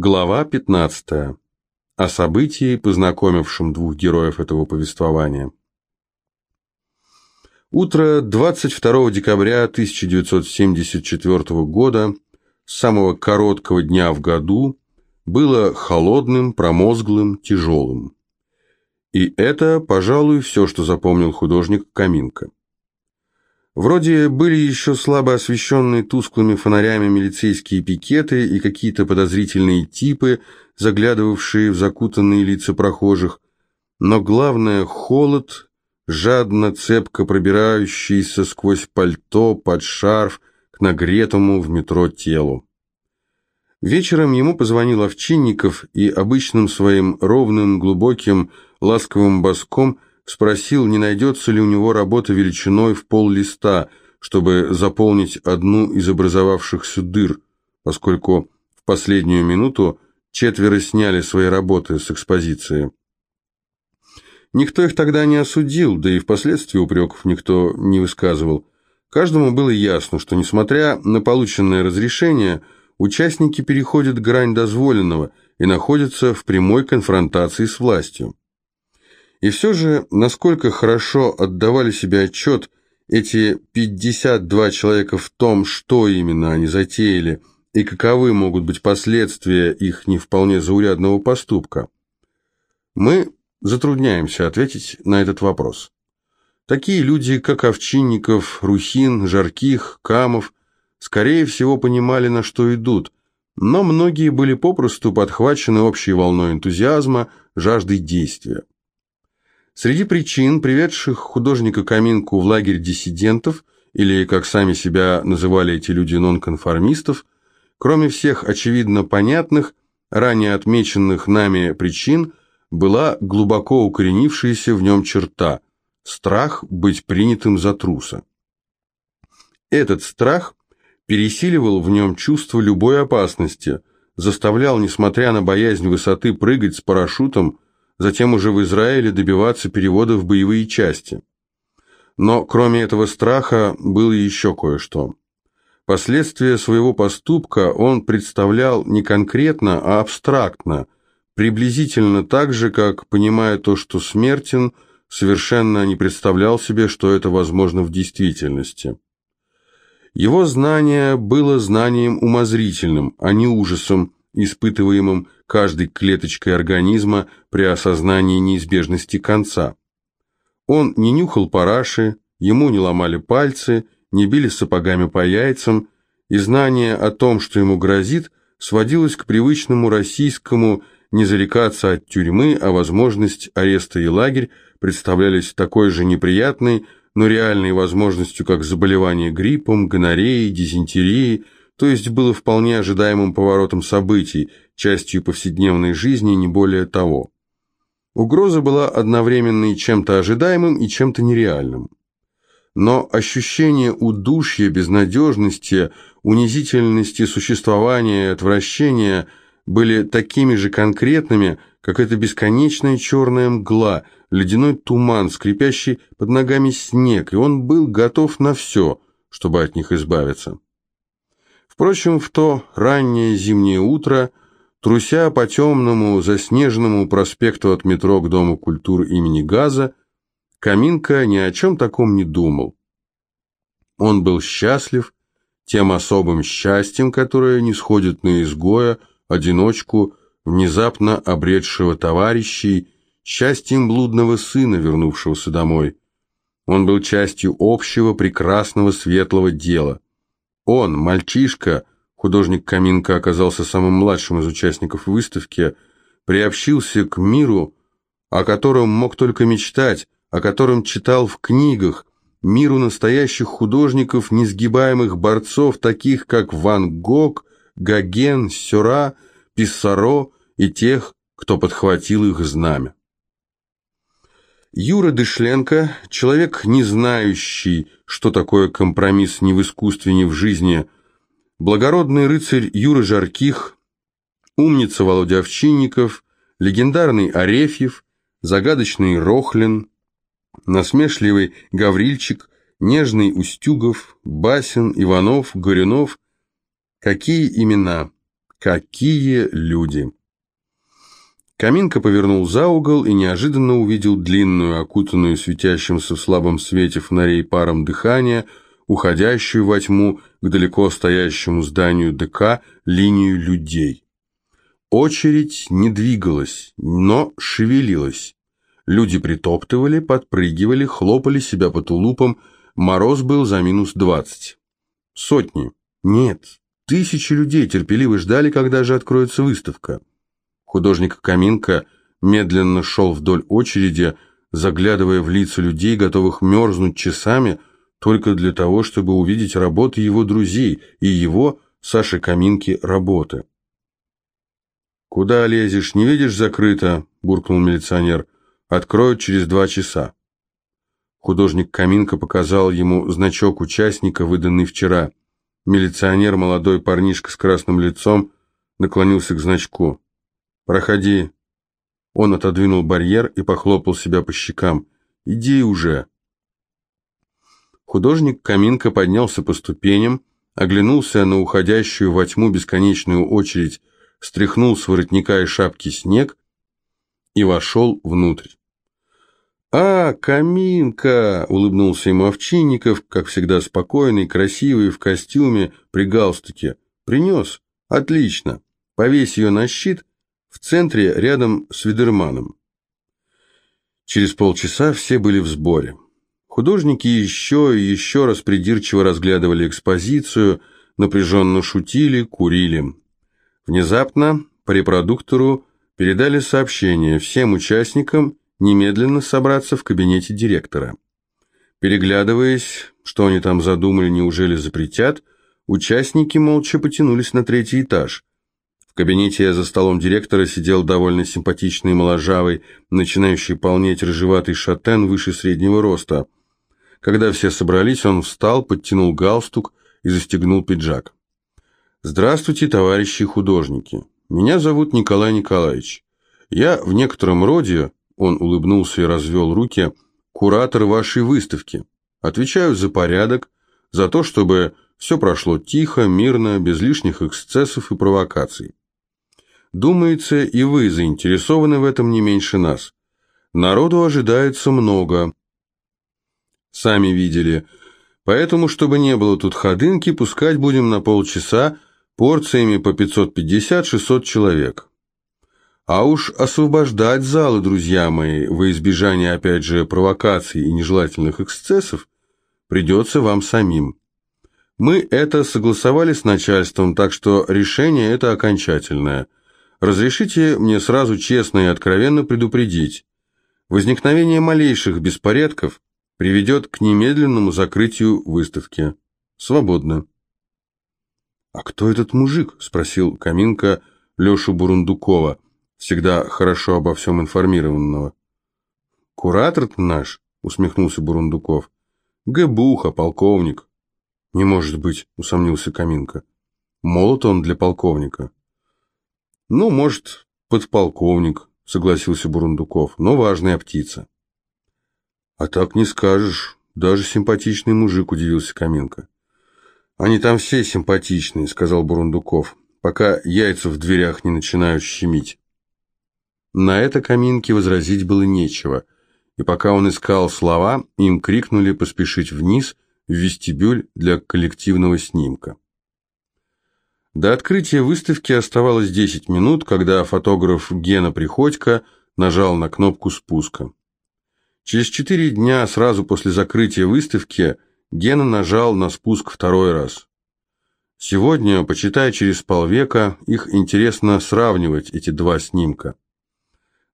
Глава 15. О событии, познакомившем двух героев этого повествования. Утро 22 декабря 1974 года, самого короткого дня в году, было холодным, промозглым, тяжелым. И это, пожалуй, все, что запомнил художник Каминка. Вроде были еще слабо освещенные тусклыми фонарями милицейские пикеты и какие-то подозрительные типы, заглядывавшие в закутанные лица прохожих, но главное — холод, жадно, цепко пробирающийся сквозь пальто под шарф к нагретому в метро телу. Вечером ему позвонил Овчинников и обычным своим ровным, глубоким, ласковым боском – спросил, не найдется ли у него работа величиной в пол листа, чтобы заполнить одну из образовавшихся дыр, поскольку в последнюю минуту четверо сняли свои работы с экспозиции. Никто их тогда не осудил, да и впоследствии упреков никто не высказывал. Каждому было ясно, что, несмотря на полученное разрешение, участники переходят грань дозволенного и находятся в прямой конфронтации с властью. И все же, насколько хорошо отдавали себе отчет эти 52 человека в том, что именно они затеяли и каковы могут быть последствия их не вполне заурядного поступка, мы затрудняемся ответить на этот вопрос. Такие люди, как Овчинников, Рухин, Жарких, Камов, скорее всего понимали, на что идут, но многие были попросту подхвачены общей волной энтузиазма, жаждой действия. Среди причин, приведших художника Каминку в лагерь диссидентов, или, как сами себя называли эти люди, нонконформистов, кроме всех очевидно понятных, ранее отмеченных нами причин, была глубоко укоренившаяся в нем черта – страх быть принятым за труса. Этот страх пересиливал в нем чувство любой опасности, заставлял, несмотря на боязнь высоты, прыгать с парашютом – затем уже в Израиле добиваться перевода в боевые части. Но кроме этого страха было еще кое-что. Последствия своего поступка он представлял не конкретно, а абстрактно, приблизительно так же, как, понимая то, что смертен, совершенно не представлял себе, что это возможно в действительности. Его знание было знанием умозрительным, а не ужасом, испытываемым каждой клеточкой организма при осознании неизбежности конца. Он не нюхал параши, ему не ломали пальцы, не били сапогами по яйцам, и знание о том, что ему грозит, сводилось к привычному российскому не зарекаться от тюрьмы, а возможность ареста и лагерь представлялись такой же неприятной, но реальной возможностью, как заболевание гриппом, гонореей, дизентерией, то есть было вполне ожидаемым поворотом событий, частью повседневной жизни, не более того. Угроза была одновременно и чем-то ожидаемым, и чем-то нереальным. Но ощущение удушья, безнадежности, унизительности существования и отвращения были такими же конкретными, как эта бесконечная черная мгла, ледяной туман, скрипящий под ногами снег, и он был готов на все, чтобы от них избавиться. Впрочем, в то раннее зимнее утро, труся по темному заснеженному проспекту от метро к Дому культуры имени Газа, Каминка ни о чем таком не думал. Он был счастлив тем особым счастьем, которое не сходит на изгоя, одиночку, внезапно обретшего товарищей, счастьем блудного сына, вернувшегося домой. Он был частью общего, прекрасного, светлого дела – он, мальчишка, художник Каминка оказался самым младшим из участников выставки, приобщился к миру, о котором мог только мечтать, о котором читал в книгах, миру настоящих художников, несгибаемых борцов, таких как Ван Гог, Гоген, Сюра, Писсаро и тех, кто подхватил их знамя. Юра Дышленко, человек, не знающий, что такое компромисс ни в искусстве, ни в жизни, благородный рыцарь Юра Жарких, умница Володя Овчинников, легендарный Арефьев, загадочный Рохлин, насмешливый Гаврильчик, нежный Устюгов, Басин, Иванов, Горюнов. Какие имена, Какие люди! Каминка повернул за угол и неожиданно увидел длинную, окутанную светящимся в слабом свете фонарей паром дыхания, уходящую во тьму к далеко стоящему зданию ДК линию людей. Очередь не двигалась, но шевелилась. Люди притоптывали, подпрыгивали, хлопали себя по тулупам, мороз был за минус двадцать. Сотни, нет, тысячи людей терпеливо ждали, когда же откроется выставка. Художник Каминка медленно шел вдоль очереди, заглядывая в лица людей, готовых мерзнуть часами, только для того, чтобы увидеть работы его друзей и его, Саши Каминки, работы. «Куда лезешь? Не видишь, закрыто?» – буркнул милиционер. «Откроют через два часа». Художник Каминка показал ему значок участника, выданный вчера. Милиционер, молодой парнишка с красным лицом, наклонился к значку. «Проходи». Он отодвинул барьер и похлопал себя по щекам. «Иди уже». Художник Каминка поднялся по ступеням, оглянулся на уходящую во тьму бесконечную очередь, стряхнул с воротника и шапки снег и вошел внутрь. «А, Каминка!» — улыбнулся ему Овчинников, как всегда спокойный, красивый, в костюме, при галстуке. «Принес? Отлично. Повесь ее на щит, в центре, рядом с Видерманом. Через полчаса все были в сборе. Художники еще и еще раз придирчиво разглядывали экспозицию, напряженно шутили, курили. Внезапно по репродуктору передали сообщение всем участникам немедленно собраться в кабинете директора. Переглядываясь, что они там задумали, неужели запретят, участники молча потянулись на третий этаж кабинете за столом директора сидел довольно симпатичный моложавый, начинающий полнеть рыжеватый шатен выше среднего роста. Когда все собрались, он встал, подтянул галстук и застегнул пиджак. «Здравствуйте, товарищи художники. Меня зовут Николай Николаевич. Я в некотором роде, он улыбнулся и развел руки, куратор вашей выставки. Отвечаю за порядок, за то, чтобы все прошло тихо, мирно, без лишних эксцессов и провокаций. Думается, и вы заинтересованы в этом не меньше нас. Народу ожидается много. Сами видели. Поэтому, чтобы не было тут ходынки, пускать будем на полчаса порциями по 550-600 человек. А уж освобождать залы, друзья мои, во избежание, опять же, провокаций и нежелательных эксцессов, придется вам самим. Мы это согласовали с начальством, так что решение это окончательное – Разрешите мне сразу честно и откровенно предупредить. Возникновение малейших беспорядков приведет к немедленному закрытию выставки. Свободно. «А кто этот мужик?» – спросил Каминка Лешу Бурундукова, всегда хорошо обо всем информированного. куратор наш», – усмехнулся Бурундуков. «Гэбуха, полковник». «Не может быть», – усомнился Каминка. «Молод он для полковника». «Ну, может, подполковник», — согласился Бурундуков, — «но важная птица». «А так не скажешь. Даже симпатичный мужик», — удивился Каменко. «Они там все симпатичные», — сказал Бурундуков, «пока яйца в дверях не начинают щемить». На это Каминке возразить было нечего, и пока он искал слова, им крикнули поспешить вниз в вестибюль для коллективного снимка. До открытия выставки оставалось 10 минут, когда фотограф Гена Приходько нажал на кнопку спуска. Через 4 дня, сразу после закрытия выставки, Гена нажал на спуск второй раз. Сегодня, почитая через полвека, их интересно сравнивать, эти два снимка.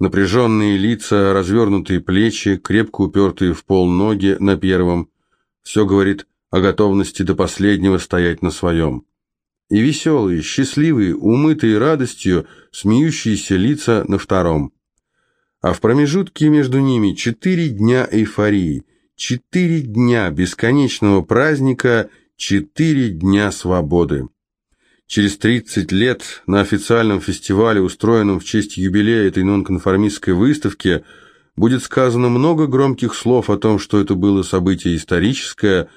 Напряженные лица, развернутые плечи, крепко упертые в пол ноги на первом, все говорит о готовности до последнего стоять на своем и веселые, счастливые, умытые радостью, смеющиеся лица на втором. А в промежутке между ними четыре дня эйфории, четыре дня бесконечного праздника, четыре дня свободы. Через 30 лет на официальном фестивале, устроенном в честь юбилея этой нонконформистской выставки, будет сказано много громких слов о том, что это было событие историческое,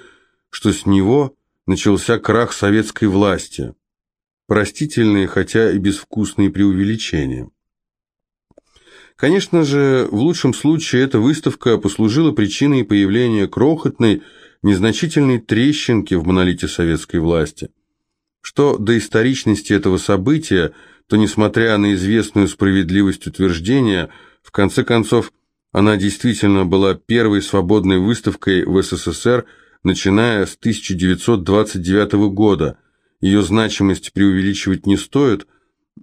что с него – начался крах советской власти. простительные, хотя и безвкусные преувеличения. Конечно же, в лучшем случае эта выставка послужила причиной появления крохотной, незначительной трещинки в монолите советской власти. Что до историчности этого события, то, несмотря на известную справедливость утверждения, в конце концов, она действительно была первой свободной выставкой в СССР, начиная с 1929 года. Ее значимость преувеличивать не стоит,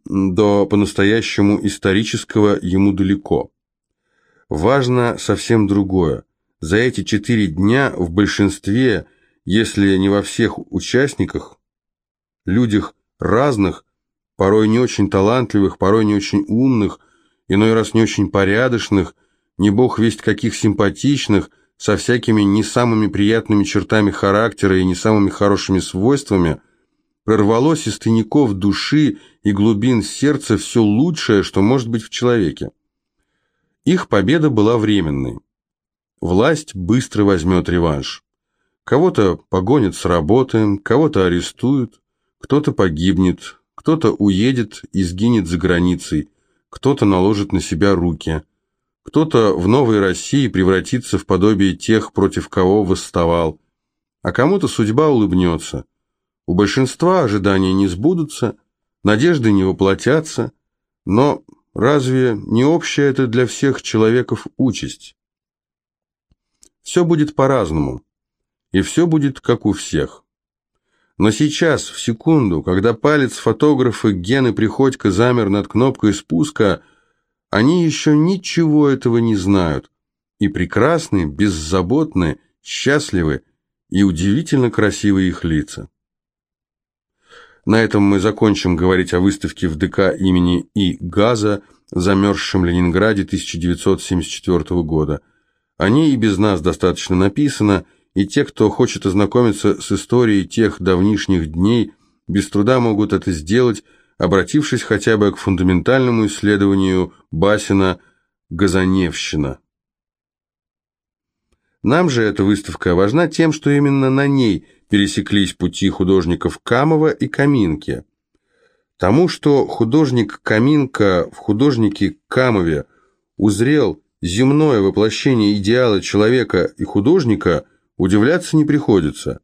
до по-настоящему исторического ему далеко. Важно совсем другое. За эти четыре дня в большинстве, если не во всех участниках, людях разных, порой не очень талантливых, порой не очень умных, иной раз не очень порядочных, не бог весть каких симпатичных, со всякими не самыми приятными чертами характера и не самыми хорошими свойствами, прорвалось из тайников души и глубин сердца все лучшее, что может быть в человеке. Их победа была временной. Власть быстро возьмет реванш. Кого-то погонят с работы, кого-то арестуют, кто-то погибнет, кто-то уедет и сгинет за границей, кто-то наложит на себя руки, кто-то в новой России превратится в подобие тех, против кого восставал, а кому-то судьба улыбнется. У большинства ожидания не сбудутся, надежды не воплотятся, но разве не общая это для всех человеков участь? Все будет по-разному, и все будет как у всех. Но сейчас, в секунду, когда палец фотографа Гены Приходько замер над кнопкой спуска, они еще ничего этого не знают, и прекрасны, беззаботны, счастливы и удивительно красивы их лица. На этом мы закончим говорить о выставке в ДК имени И. Газа замерзшем Ленинграде 1974 года. О ней и без нас достаточно написано, и те, кто хочет ознакомиться с историей тех давнишних дней, без труда могут это сделать, обратившись хотя бы к фундаментальному исследованию Басина «Газаневщина». Нам же эта выставка важна тем, что именно на ней пересеклись пути художников Камова и Каминки. Тому, что художник Каминка в художнике Камове узрел земное воплощение идеала человека и художника, удивляться не приходится.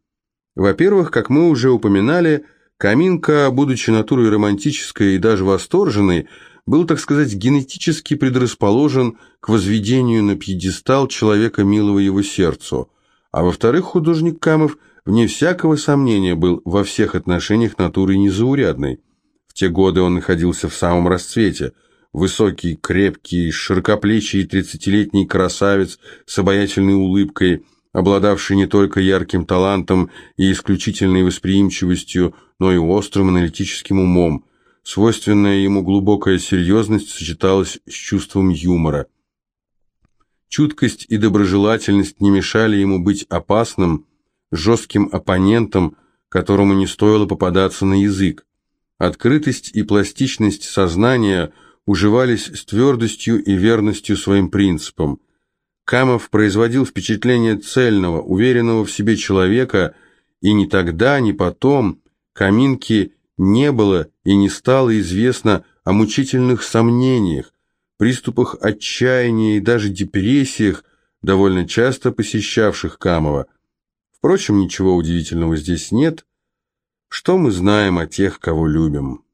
Во-первых, как мы уже упоминали, Каминка, будучи натурой романтической и даже восторженной, был, так сказать, генетически предрасположен к возведению на пьедестал человека милого его сердцу. А во-вторых, художник Камов, вне всякого сомнения, был во всех отношениях натурой незаурядной. В те годы он находился в самом расцвете. Высокий, крепкий, широкоплечий тридцатилетний красавец с обаятельной улыбкой, обладавший не только ярким талантом и исключительной восприимчивостью, но и острым аналитическим умом – Свойственная ему глубокая серьезность сочеталась с чувством юмора. Чуткость и доброжелательность не мешали ему быть опасным, жестким оппонентом, которому не стоило попадаться на язык. Открытость и пластичность сознания уживались с твердостью и верностью своим принципам. Камов производил впечатление цельного, уверенного в себе человека, и ни тогда, ни потом Каминки не было и не стало известно о мучительных сомнениях, приступах отчаяния и даже депрессиях, довольно часто посещавших Камова. Впрочем, ничего удивительного здесь нет. Что мы знаем о тех, кого любим?